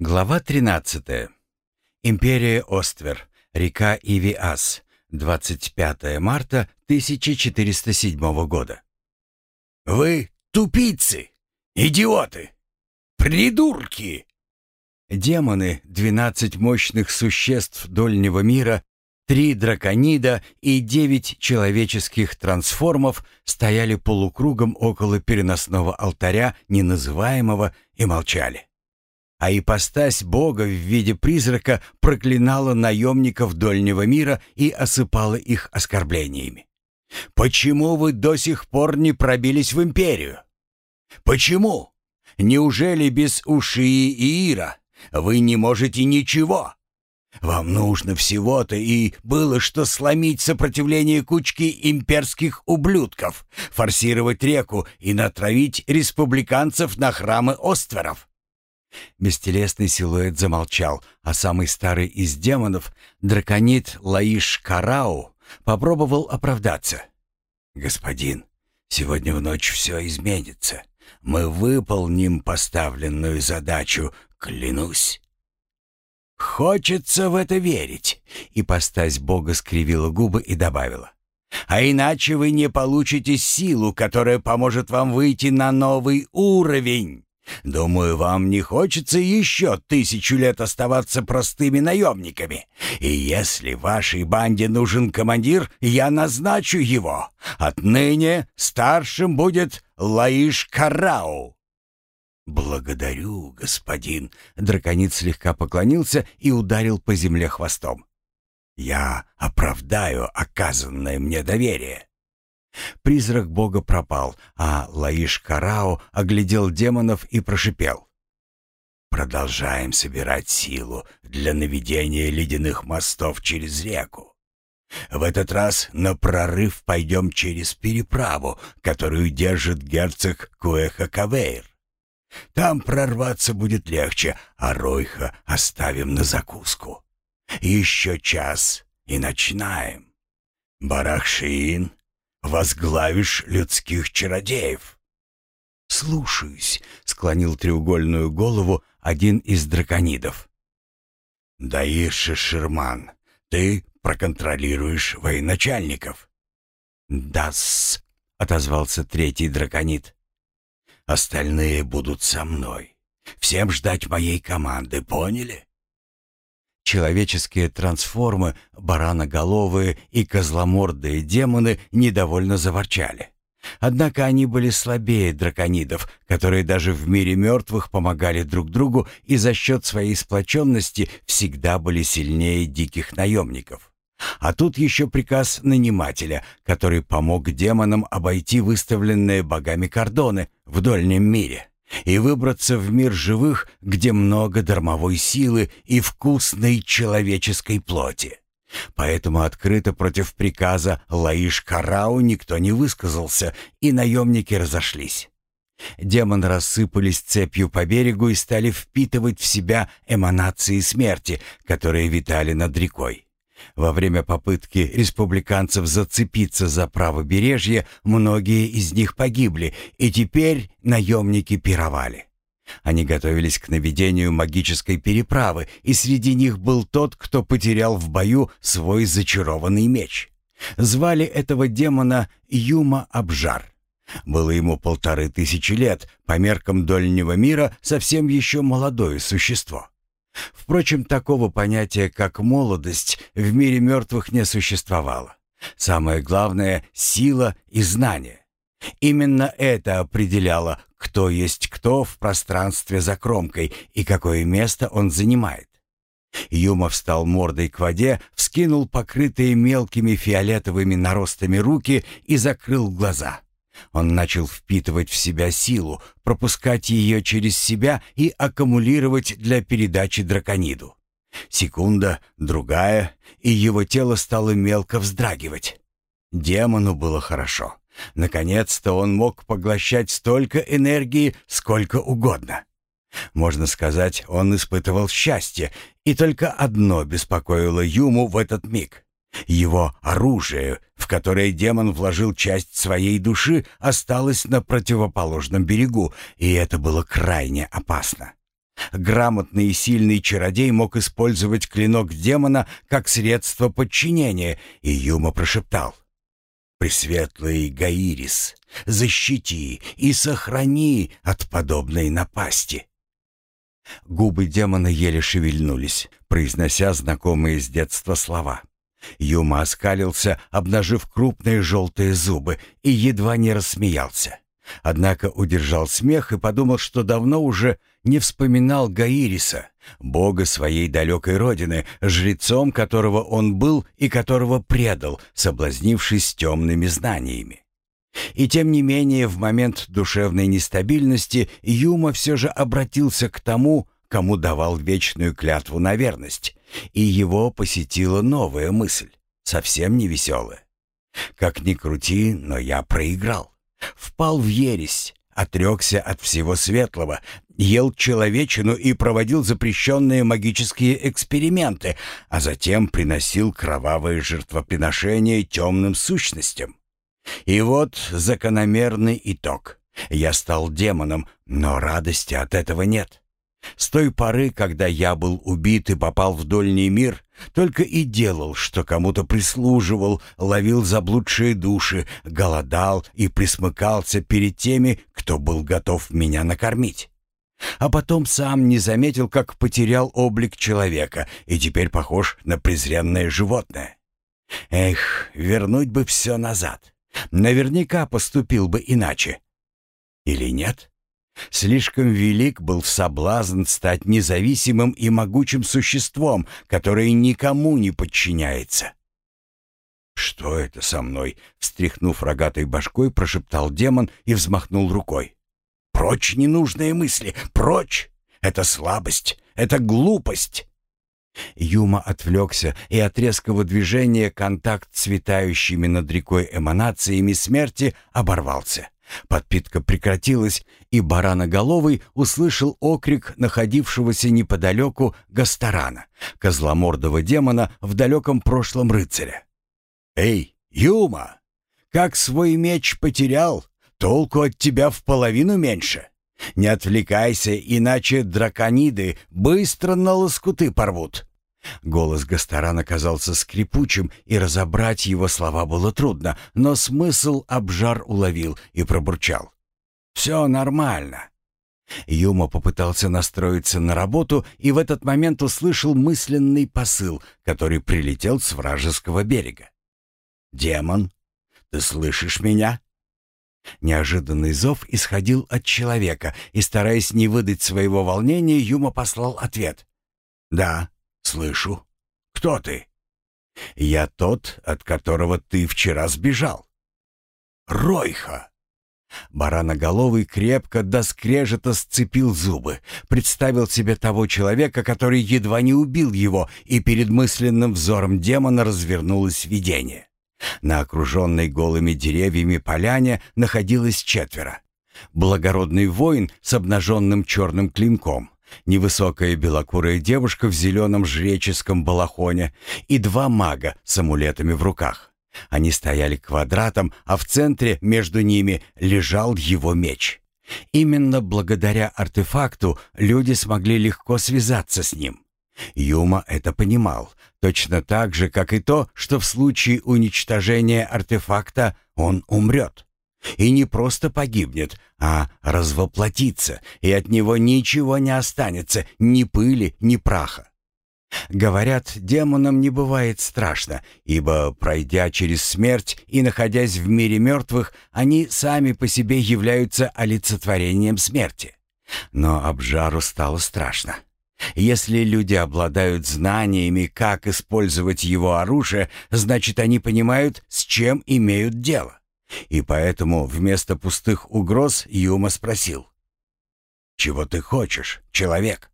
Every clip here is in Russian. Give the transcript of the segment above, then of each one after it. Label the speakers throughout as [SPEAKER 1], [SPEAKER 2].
[SPEAKER 1] Глава 13. Империя Оствер. Река Ивиас. 25 марта 1407 года.
[SPEAKER 2] «Вы тупицы! Идиоты! Придурки!»
[SPEAKER 1] Демоны, 12 мощных существ Дольнего мира, три драконида и девять человеческих трансформов стояли полукругом около переносного алтаря неназываемого и молчали а ипостась Бога в виде призрака проклинала наемников Дольнего мира и осыпала их оскорблениями. «Почему вы до сих пор не пробились в империю? Почему? Неужели без Ушии и Ира вы не можете ничего? Вам нужно всего-то и было что сломить сопротивление кучки имперских ублюдков, форсировать реку и натравить республиканцев на храмы Остверов. Бестелесный силуэт замолчал, а самый старый из демонов, драконит Лаиш Карау, попробовал оправдаться. «Господин, сегодня в ночь все изменится. Мы выполним поставленную задачу, клянусь». «Хочется в это верить», — ипостась Бога скривила губы и добавила. «А иначе вы не получите силу, которая поможет вам выйти на новый уровень». Думаю, вам не хочется еще тысячу лет оставаться простыми наемниками. И если вашей банде нужен командир, я назначу его. Отныне старшим будет Лаиш Карау». «Благодарю, господин». Драконит слегка поклонился и ударил по земле хвостом. «Я оправдаю оказанное мне доверие». Призрак бога пропал, а Лаиш Карао оглядел демонов и прошипел. «Продолжаем собирать силу для наведения ледяных мостов через реку. В этот раз на прорыв пойдем через переправу, которую держит герцог Куэха Кавейр. Там прорваться будет легче, а Ройха оставим на закуску. Еще час и начинаем. Барахшиин, возглавишь людских чародеев». «Слушаюсь», — склонил треугольную голову один из драконидов. «Даишь, Шерман, ты проконтролируешь военачальников». «Да-с», — отозвался третий драконид. «Остальные будут со мной. Всем ждать моей команды, поняли?» Человеческие трансформы, бараноголовые и козломордые демоны недовольно заворчали. Однако они были слабее драконидов, которые даже в мире мертвых помогали друг другу и за счет своей сплоченности всегда были сильнее диких наемников. А тут еще приказ нанимателя, который помог демонам обойти выставленные богами кордоны в дольнем мире и выбраться в мир живых, где много дармовой силы и вкусной человеческой плоти. Поэтому открыто против приказа Лаиш Карау никто не высказался, и наемники разошлись. Демоны рассыпались цепью по берегу и стали впитывать в себя эманации смерти, которые витали над рекой. Во время попытки республиканцев зацепиться за правобережье, многие из них погибли, и теперь наемники пировали. Они готовились к наведению магической переправы, и среди них был тот, кто потерял в бою свой зачарованный меч. Звали этого демона Юма Абжар. Было ему полторы тысячи лет, по меркам дольнего мира совсем еще молодое существо. Впрочем, такого понятия, как молодость, в мире мертвых не существовало. Самое главное — сила и знание. Именно это определяло, кто есть кто в пространстве за кромкой и какое место он занимает. Юма встал мордой к воде, вскинул покрытые мелкими фиолетовыми наростами руки и закрыл глаза. Он начал впитывать в себя силу, пропускать ее через себя и аккумулировать для передачи дракониду. Секунда, другая, и его тело стало мелко вздрагивать. Демону было хорошо. Наконец-то он мог поглощать столько энергии, сколько угодно. Можно сказать, он испытывал счастье, и только одно беспокоило Юму в этот миг. Его оружие, в которое демон вложил часть своей души, осталось на противоположном берегу, и это было крайне опасно. Грамотный и сильный чародей мог использовать клинок демона как средство подчинения, и Юма прошептал. «Пресветлый Гаирис, защити и сохрани от подобной напасти». Губы демона еле шевельнулись, произнося знакомые с детства слова. Юма оскалился, обнажив крупные желтые зубы, и едва не рассмеялся. Однако удержал смех и подумал, что давно уже не вспоминал Гаириса, бога своей далекой родины, жрецом которого он был и которого предал, соблазнившись темными знаниями. И тем не менее, в момент душевной нестабильности Юма все же обратился к тому, кому давал вечную клятву на верность, и его посетила новая мысль, совсем не веселая. Как ни крути, но я проиграл. Впал в ересь, отрекся от всего светлого, ел человечину и проводил запрещенные магические эксперименты, а затем приносил кровавые жертвоприношения темным сущностям. И вот закономерный итог. Я стал демоном, но радости от этого нет. С той поры, когда я был убит и попал в дольний мир, только и делал, что кому-то прислуживал, ловил заблудшие души, голодал и присмыкался перед теми, кто был готов меня накормить. А потом сам не заметил, как потерял облик человека и теперь похож на презренное животное. Эх, вернуть бы все назад. Наверняка поступил бы иначе. Или нет? Слишком велик был соблазн стать независимым и могучим существом, которое никому не подчиняется. «Что это со мной?» — встряхнув рогатой башкой, прошептал демон и взмахнул рукой. «Прочь ненужные мысли! Прочь! Это слабость! Это глупость!» Юма отвлекся, и от резкого движения контакт с витающими над рекой эманациями смерти оборвался. Подпитка прекратилась, и бараноголовый услышал окрик находившегося неподалеку Гастарана, козломордого демона в далеком прошлом рыцаря. «Эй, Юма! Как свой меч потерял, толку от тебя в половину меньше. Не отвлекайся, иначе дракониды быстро на лоскуты порвут». Голос Гастарана казался скрипучим, и разобрать его слова было трудно, но смысл обжар уловил и пробурчал. «Все нормально». Юма попытался настроиться на работу и в этот момент услышал мысленный посыл, который прилетел с вражеского берега. «Демон, ты слышишь меня?» Неожиданный зов исходил от человека, и, стараясь не выдать своего волнения, Юма послал ответ. «Да, «Слышу. Кто ты?» «Я тот, от которого ты вчера сбежал». «Ройха!» Бараноголовый крепко до скрежета сцепил зубы, представил себе того человека, который едва не убил его, и перед мысленным взором демона развернулось видение. На окруженной голыми деревьями поляне находилось четверо. Благородный воин с обнаженным черным клинком, невысокая белокурая девушка в зеленом жреческом балахоне и два мага с амулетами в руках. Они стояли квадратом, а в центре между ними лежал его меч. Именно благодаря артефакту люди смогли легко связаться с ним. Юма это понимал, точно так же, как и то, что в случае уничтожения артефакта он умрет. И не просто погибнет, а развоплотится, и от него ничего не останется, ни пыли, ни праха. Говорят, демонам не бывает страшно, ибо, пройдя через смерть и находясь в мире мертвых, они сами по себе являются олицетворением смерти. Но Обжару стало страшно. Если люди обладают знаниями, как использовать его оружие, значит, они понимают, с чем имеют дело. И поэтому вместо пустых угроз Юма спросил. «Чего ты хочешь, человек?»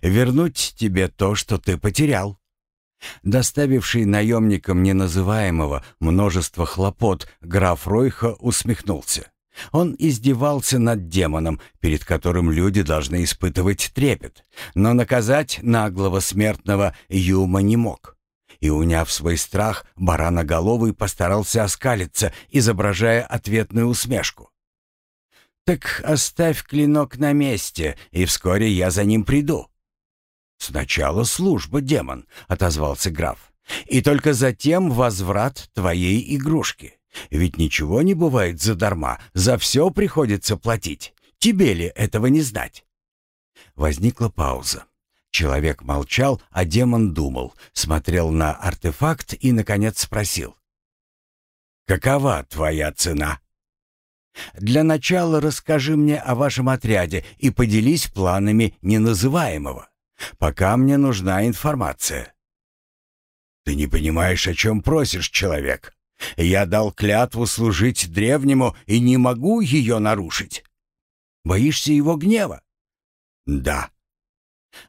[SPEAKER 1] «Вернуть тебе то, что ты потерял». Доставивший наемникам неназываемого множество хлопот, граф Ройха усмехнулся. Он издевался над демоном, перед которым люди должны испытывать трепет, но наказать наглого смертного Юма не мог и, уняв свой страх, бараноголовый постарался оскалиться, изображая ответную усмешку. Так оставь клинок на месте, и вскоре я за ним приду. Сначала служба, демон, отозвался граф. И только затем возврат твоей игрушки. Ведь ничего не бывает задарма, за все приходится платить. Тебе ли этого не знать? Возникла пауза. Человек молчал, а демон думал, смотрел на артефакт и, наконец, спросил. «Какова твоя цена?» «Для начала расскажи мне о вашем отряде и поделись планами неназываемого. Пока мне нужна информация».
[SPEAKER 2] «Ты не понимаешь, о чем просишь, человек. Я дал клятву служить древнему и не могу ее нарушить».
[SPEAKER 1] «Боишься его гнева?»
[SPEAKER 2] «Да».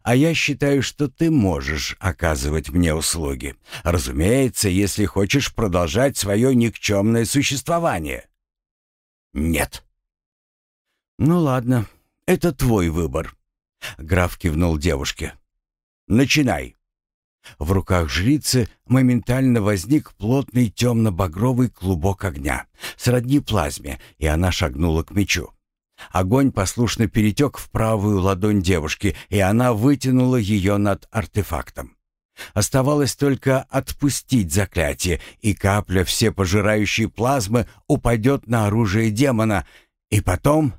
[SPEAKER 1] А я считаю, что ты можешь оказывать мне услуги. Разумеется, если хочешь продолжать свое никчемное существование.
[SPEAKER 2] Нет.
[SPEAKER 1] Ну ладно, это твой выбор. Граф кивнул девушке. Начинай. В руках жрицы моментально возник плотный темно-багровый клубок огня, сродни плазме, и она шагнула к мечу. Огонь послушно перетек в правую ладонь девушки, и она вытянула ее над артефактом. Оставалось только отпустить заклятие, и капля всепожирающей плазмы упадет на оружие демона, и потом...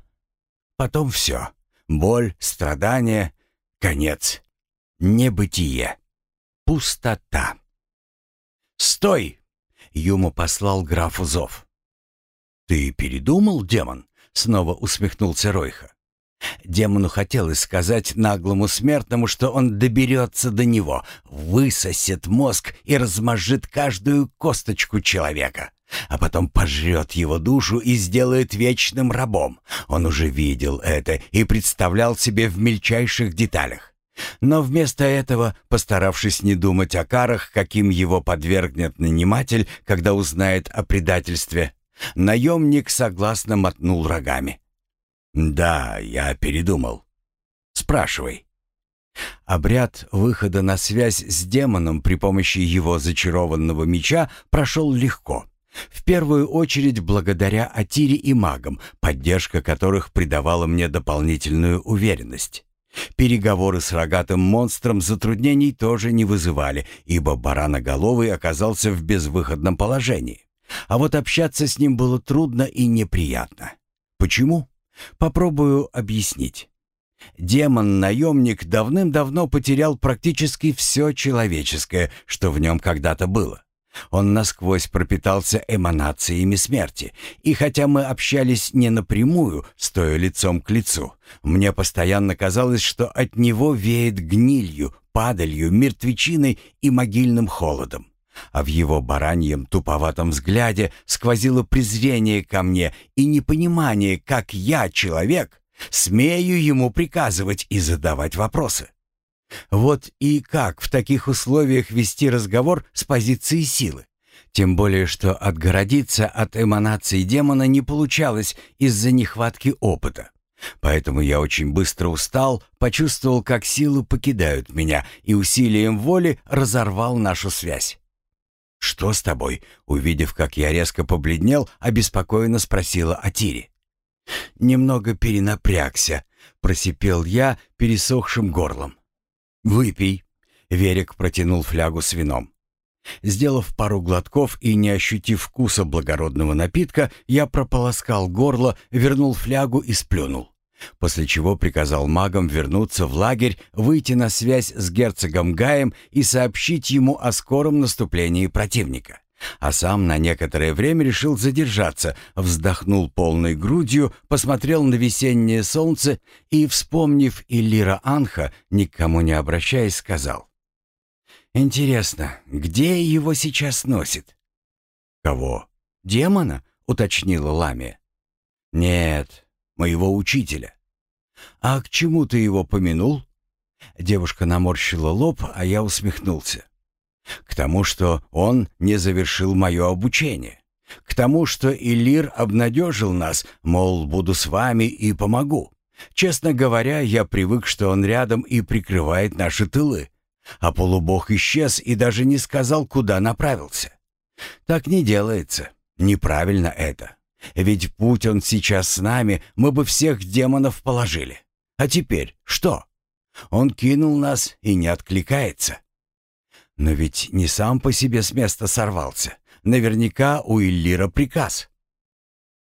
[SPEAKER 1] Потом все. Боль, страдания, конец. Небытие. Пустота. «Стой!» — Юма послал графу зов. «Ты передумал, демон?» Снова усмехнулся Ройха. Демону хотелось сказать наглому смертному, что он доберется до него, высосет мозг и размажет каждую косточку человека, а потом пожрет его душу и сделает вечным рабом. Он уже видел это и представлял себе в мельчайших деталях. Но вместо этого, постаравшись не думать о карах, каким его подвергнет наниматель, когда узнает о предательстве, Наемник согласно мотнул рогами. «Да, я передумал. Спрашивай». Обряд выхода на связь с демоном при помощи его зачарованного меча прошел легко. В первую очередь благодаря Атире и магам, поддержка которых придавала мне дополнительную уверенность. Переговоры с рогатым монстром затруднений тоже не вызывали, ибо бараноголовый оказался в безвыходном положении. А вот общаться с ним было трудно и неприятно. Почему? Попробую объяснить. Демон-наемник давным-давно потерял практически все человеческое, что в нем когда-то было. Он насквозь пропитался эманациями смерти, и хотя мы общались не напрямую, стоя лицом к лицу, мне постоянно казалось, что от него веет гнилью, падалью, мертвечиной и могильным холодом а в его бараньем туповатом взгляде сквозило презрение ко мне и непонимание, как я, человек, смею ему приказывать и задавать вопросы. Вот и как в таких условиях вести разговор с позиции силы? Тем более, что отгородиться от эманации демона не получалось из-за нехватки опыта. Поэтому я очень быстро устал, почувствовал, как силы покидают меня и усилием воли разорвал нашу связь. «Что с тобой?» Увидев, как я резко побледнел, обеспокоенно спросила Атири. «Немного перенапрягся», — просипел я пересохшим горлом. «Выпей», — Верик протянул флягу с вином. Сделав пару глотков и не ощутив вкуса благородного напитка, я прополоскал горло, вернул флягу и сплюнул после чего приказал магам вернуться в лагерь, выйти на связь с герцогом Гаем и сообщить ему о скором наступлении противника. А сам на некоторое время решил задержаться, вздохнул полной грудью, посмотрел на весеннее солнце и, вспомнив Иллира Анха, никому не обращаясь, сказал. «Интересно, где его сейчас носит?» «Кого? Демона?» — уточнила Ламия. «Нет, моего учителя. А к чему ты его помянул? Девушка наморщила лоб, а я усмехнулся. К тому, что он не завершил мое обучение. К тому, что Илир обнадежил нас, мол, буду с вами и помогу. Честно говоря, я привык, что он рядом и прикрывает наши тылы. А полубог исчез и даже не сказал, куда направился. Так не делается. Неправильно это. Ведь будь он сейчас с нами, мы бы всех демонов положили. А теперь что? Он кинул нас и не откликается. Но ведь не сам по себе с места сорвался. Наверняка у Иллира приказ.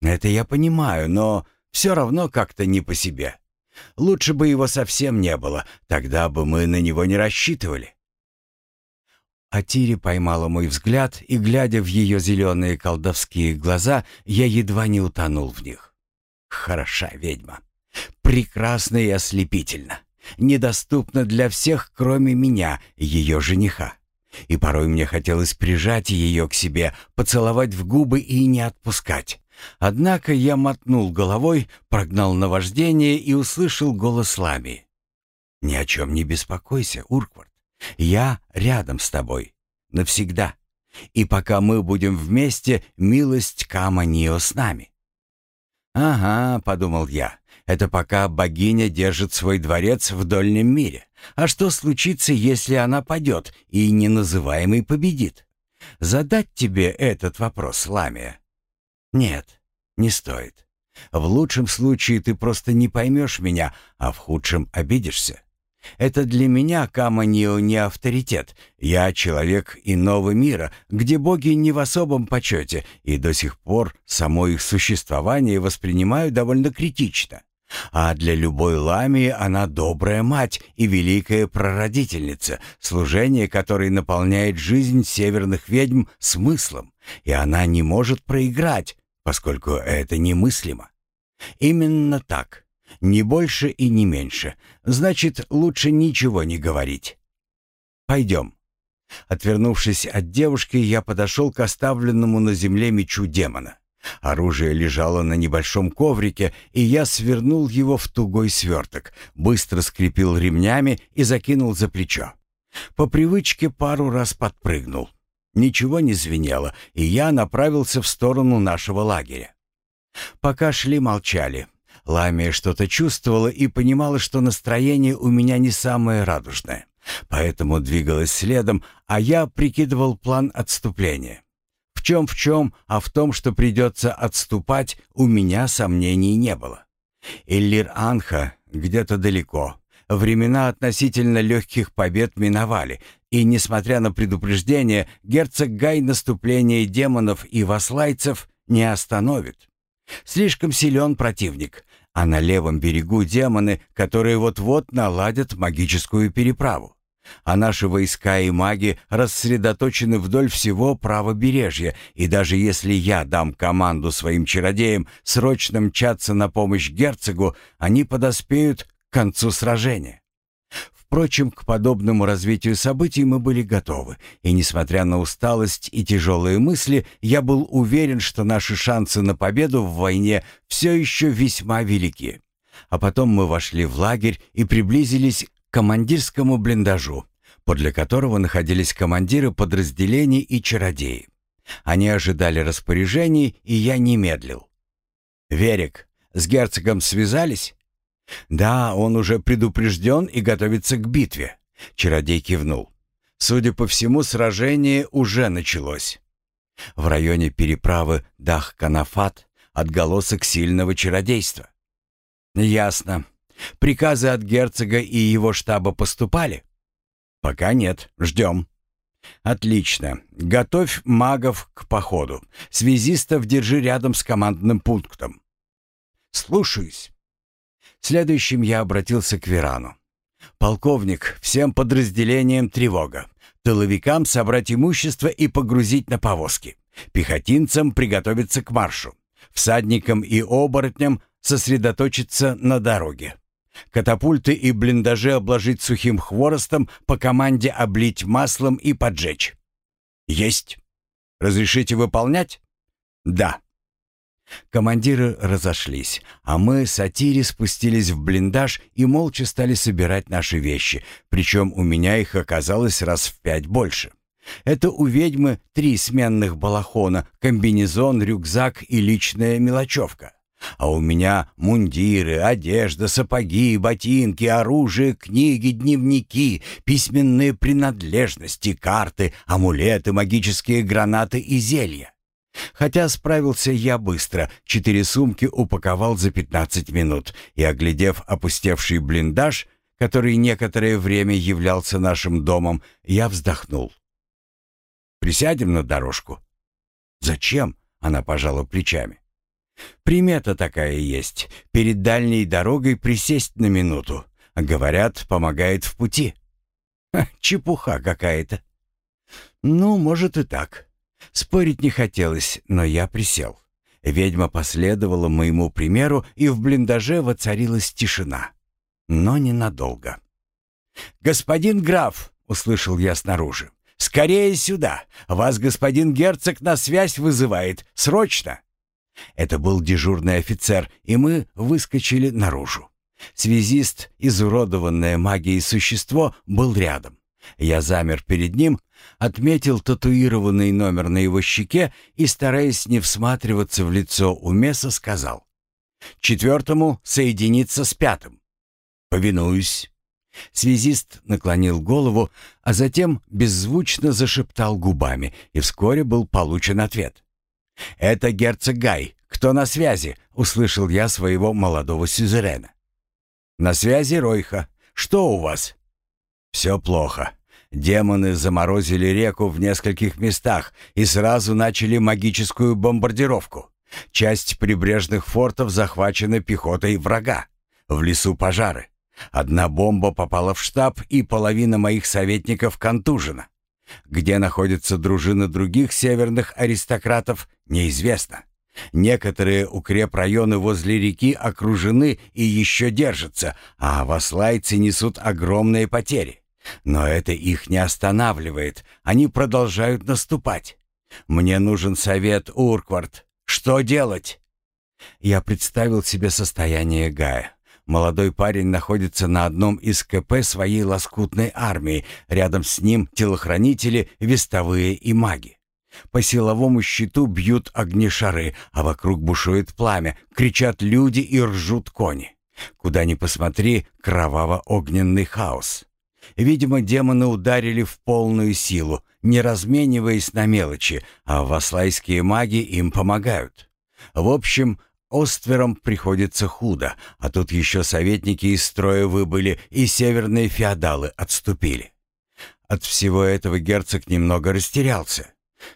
[SPEAKER 1] Это я понимаю, но все равно как-то не по себе. Лучше бы его совсем не было, тогда бы мы на него не рассчитывали. Атири поймала мой взгляд, и, глядя в ее зеленые колдовские глаза, я едва не утонул в них. Хороша ведьма. Прекрасна и ослепительна. Недоступна для всех, кроме меня, ее жениха. И порой мне хотелось прижать ее к себе, поцеловать в губы и не отпускать. Однако я мотнул головой, прогнал наваждение и услышал голос Лами. «Ни о чем не беспокойся, Урквард. Я рядом с тобой. Навсегда. И пока мы будем вместе, милость Каманио с нами». «Ага», — подумал я, — «это пока богиня держит свой дворец в дольнем мире. А что случится, если она падет и неназываемый победит? Задать тебе этот вопрос, Ламия?» «Нет, не стоит. В лучшем случае ты просто не поймешь меня, а в худшем обидишься. Это для меня Каманио не авторитет. Я человек иного мира, где боги не в особом почете, и до сих пор само их существование воспринимаю довольно критично. А для любой ламии она добрая мать и великая прародительница, служение которой наполняет жизнь северных ведьм смыслом, и она не может проиграть, поскольку это немыслимо. Именно так. Не больше и не меньше. Значит, лучше ничего не говорить. Пойдем. Отвернувшись от девушки, я подошел к оставленному на земле мечу демона. Оружие лежало на небольшом коврике, и я свернул его в тугой сверток, быстро скрепил ремнями и закинул за плечо. По привычке пару раз подпрыгнул. Ничего не звенело, и я направился в сторону нашего лагеря. Пока шли, молчали. Ламия что-то чувствовала и понимала, что настроение у меня не самое радужное. Поэтому двигалась следом, а я прикидывал план отступления. В чем в чем, а в том, что придется отступать, у меня сомнений не было. Эллир Анха где-то далеко. Времена относительно легких побед миновали, и, несмотря на предупреждение, герцог Гай наступление демонов и васлайцев не остановит. Слишком силен противник, а на левом берегу демоны, которые вот-вот наладят магическую переправу. А наши войска и маги рассредоточены вдоль всего правобережья, и даже если я дам команду своим чародеям срочно мчаться на помощь герцогу, они подоспеют к концу сражения. Впрочем, к подобному развитию событий мы были готовы, и, несмотря на усталость и тяжелые мысли, я был уверен, что наши шансы на победу в войне все еще весьма велики. А потом мы вошли в лагерь и приблизились к командирскому блиндажу, подле которого находились командиры подразделений и чародеи. Они ожидали распоряжений, и я не медлил. «Верик, с герцогом связались?» «Да, он уже предупрежден и готовится к битве», — чародей кивнул. «Судя по всему, сражение уже началось. В районе переправы Дах-Канафат отголосок сильного чародейства». «Ясно. Приказы от герцога и его штаба поступали?» «Пока нет. Ждем». «Отлично. Готовь магов к походу. Связистов держи рядом с командным пунктом». «Слушаюсь». Следующим я обратился к Верану. «Полковник, всем подразделениям тревога. Тыловикам собрать имущество и погрузить на повозки. Пехотинцам приготовиться к маршу. Всадникам и оборотням сосредоточиться на дороге. Катапульты и блиндажи обложить сухим хворостом, по команде облить маслом и поджечь. Есть. Разрешите выполнять? Да. Командиры разошлись, а мы с Атири спустились в блиндаж и молча стали собирать наши вещи, причем у меня их оказалось раз в пять больше. Это у ведьмы три сменных балахона, комбинезон, рюкзак и личная мелочевка. А у меня мундиры, одежда, сапоги, ботинки, оружие, книги, дневники, письменные принадлежности, карты, амулеты, магические гранаты и зелья. Хотя справился я быстро, четыре сумки упаковал за 15 минут и, оглядев опустевший блиндаж, который некоторое время являлся нашим домом, я вздохнул. «Присядем на дорожку?» «Зачем?» — она пожала плечами. «Примета такая есть. Перед дальней дорогой присесть на минуту. Говорят, помогает в пути». Ха, «Чепуха какая-то». «Ну, может и так». Спорить не хотелось, но я присел. Ведьма последовала моему примеру, и в блиндаже воцарилась тишина но ненадолго. «Господин граф!» — услышал я снаружи. «Скорее сюда! Вас господин герцог на связь вызывает! Срочно!» Это был дежурный офицер, и мы выскочили наружу. Связист, изуродованное магией существо, был рядом. Я замер перед ним, отметил татуированный номер на его щеке и, стараясь не всматриваться в лицо Умеса, сказал «Четвертому соединиться с пятым». «Повинуюсь». Связист наклонил голову, а затем беззвучно зашептал губами, и вскоре был получен ответ. «Это герцог Гай. Кто на связи?» — услышал я своего молодого сюзерена. «На связи Ройха. Что у вас?» «Все плохо. Демоны заморозили реку в нескольких местах и сразу начали магическую бомбардировку. Часть прибрежных фортов захвачена пехотой врага. В лесу пожары. Одна бомба попала в штаб, и половина моих советников контужена. Где находятся дружины других северных аристократов, неизвестно. Некоторые укрепрайоны возле реки окружены и еще держатся, а васлайцы несут огромные потери. Но это их не останавливает, они продолжают наступать. Мне нужен совет, Урквард. Что делать? Я представил себе состояние Гая. Молодой парень находится на одном из КП своей лоскутной армии. Рядом с ним телохранители, вестовые и маги. По силовому щиту бьют огнешары, а вокруг бушует пламя, кричат люди и ржут кони. Куда ни посмотри, кроваво-огненный хаос. Видимо, демоны ударили в полную силу, не размениваясь на мелочи, а васлайские маги им помогают. В общем, Остверам приходится худо, а тут еще советники из строя выбыли, и северные феодалы отступили. От всего этого герцог немного растерялся.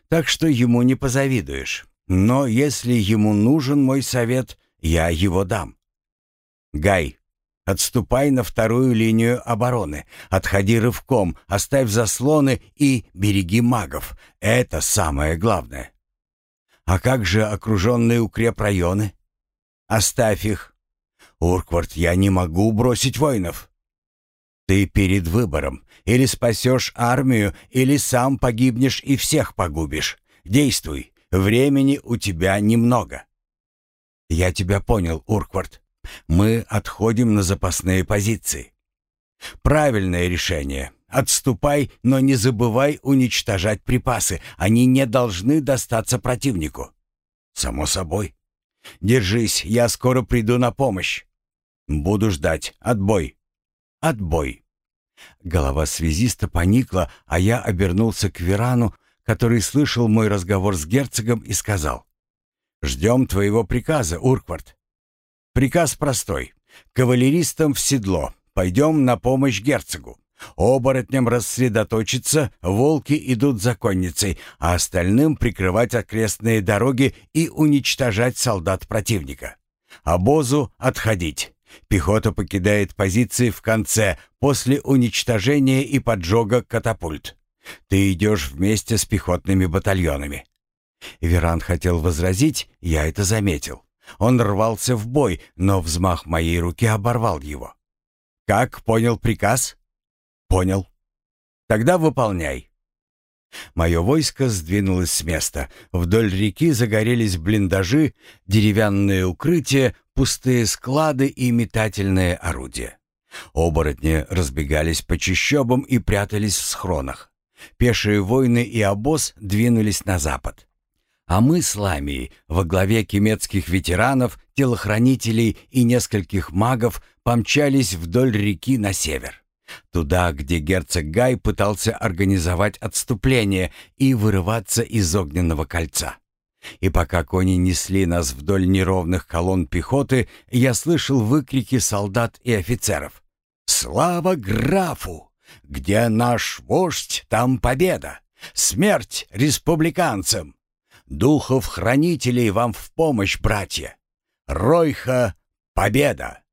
[SPEAKER 1] Так что ему не позавидуешь. Но если ему нужен мой совет, я его дам. Гай, отступай на вторую линию обороны. Отходи рывком, оставь заслоны и береги магов. Это самое главное. А как же окруженные укрепрайоны? Оставь их. Урквард, я не могу бросить воинов. Ты перед выбором. Или спасешь армию, или сам погибнешь и всех погубишь. Действуй. Времени у тебя немного. Я тебя понял, Урквард. Мы отходим на запасные позиции. Правильное решение. Отступай, но не забывай уничтожать припасы. Они не должны достаться противнику. Само собой. Держись, я скоро приду на помощь. Буду ждать. Отбой. Отбой. Голова связиста поникла, а я обернулся к Верану, который слышал мой разговор с герцогом и сказал. «Ждем твоего приказа, Урквард». «Приказ простой. Кавалеристам в седло. Пойдем на помощь герцогу. Оборотням рассредоточиться, волки идут за конницей, а остальным прикрывать окрестные дороги и уничтожать солдат противника. Обозу отходить. Пехота покидает позиции в конце, после уничтожения и поджога катапульт. Ты идешь вместе с пехотными батальонами. Веран хотел возразить, я это заметил. Он рвался в бой, но взмах моей руки оборвал его. «Как понял приказ?» «Понял. Тогда выполняй». Мое войско сдвинулось с места. Вдоль реки загорелись блиндажи, деревянные укрытия, пустые склады и метательные орудия. Оборотни разбегались по чащобам и прятались в схронах. Пешие воины и обоз двинулись на запад. А мы с Ламией во главе кемецких ветеранов, телохранителей и нескольких магов помчались вдоль реки на север. Туда, где герцог Гай пытался организовать отступление и вырываться из огненного кольца. И пока кони несли нас вдоль неровных колонн пехоты, я слышал выкрики солдат и офицеров. «Слава графу! Где наш вождь, там победа! Смерть республиканцам! Духов-хранителей вам в помощь, братья! Ройха — победа!»